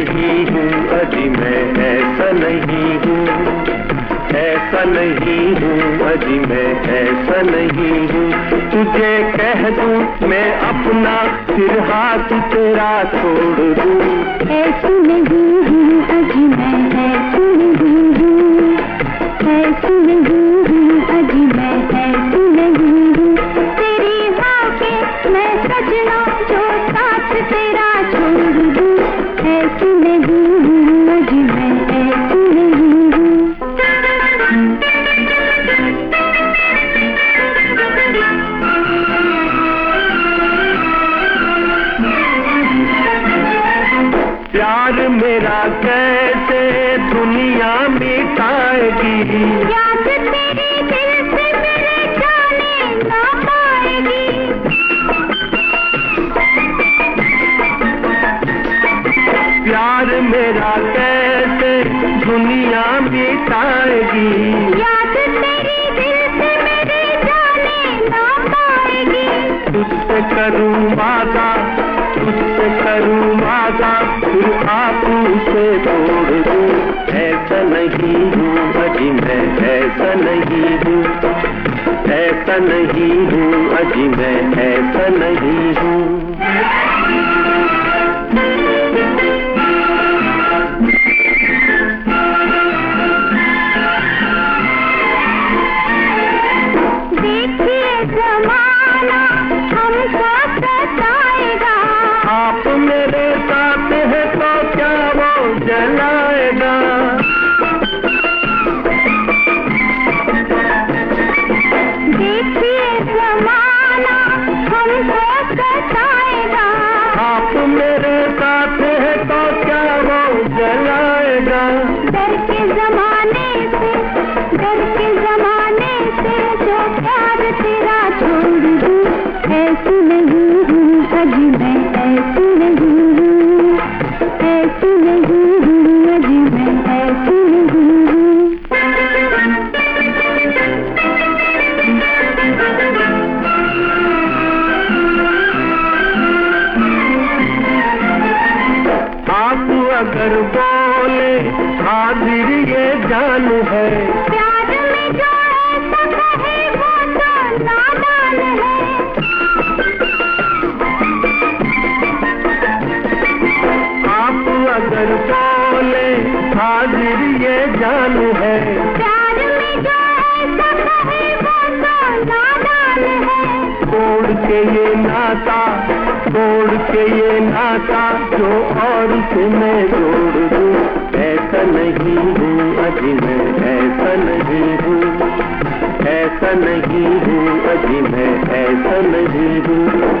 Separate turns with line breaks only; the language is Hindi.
नहीं हूँ अजी मैं ऐसा नहीं हूँ। ऐसा नहीं हूँ अजी मैं ऐसा नहीं हूँ। तुझे कह दू, मैं अपना फिर हाथ तेरा छोड़ दू।
ऐसा नहीं हूँ अजी मैं ऐसा नहीं हूँ। ऐसा नहीं हूँ अजी मैं ऐसा नहीं हूँ। तेरी मैं सजना जो साथ तेरा
प्यार मेरा कैसे दुनिया मिटाएगी
याद तेरे दिल से मेरे जाने ना पाएगी।
प्यार मेरा कैसे दुनिया मिटाएगी आपू से दूर दूँ। ऐसा नहीं हूँ अजी मैं, ऐसा नहीं हूँ। ऐसा नहीं हूँ अजी मैं, ऐसा नहीं हूँ। अगर बोले हाजिर ये जान है।
प्यार में जो ऐसा कहे वो तो नादान है।
आप अगर बोले हाजिर ये जान है।
प्यार में जो ऐसा कहे वो तो नादान है।
तोड़ के ये नाता के ये नाता जो और मैं जोड़ दूँ। ऐसा नहीं हूँ अजी मैं ऐसा नहीं हूँ ऐसा नहीं हूँ। अजी मैं ऐसा नहीं हूँ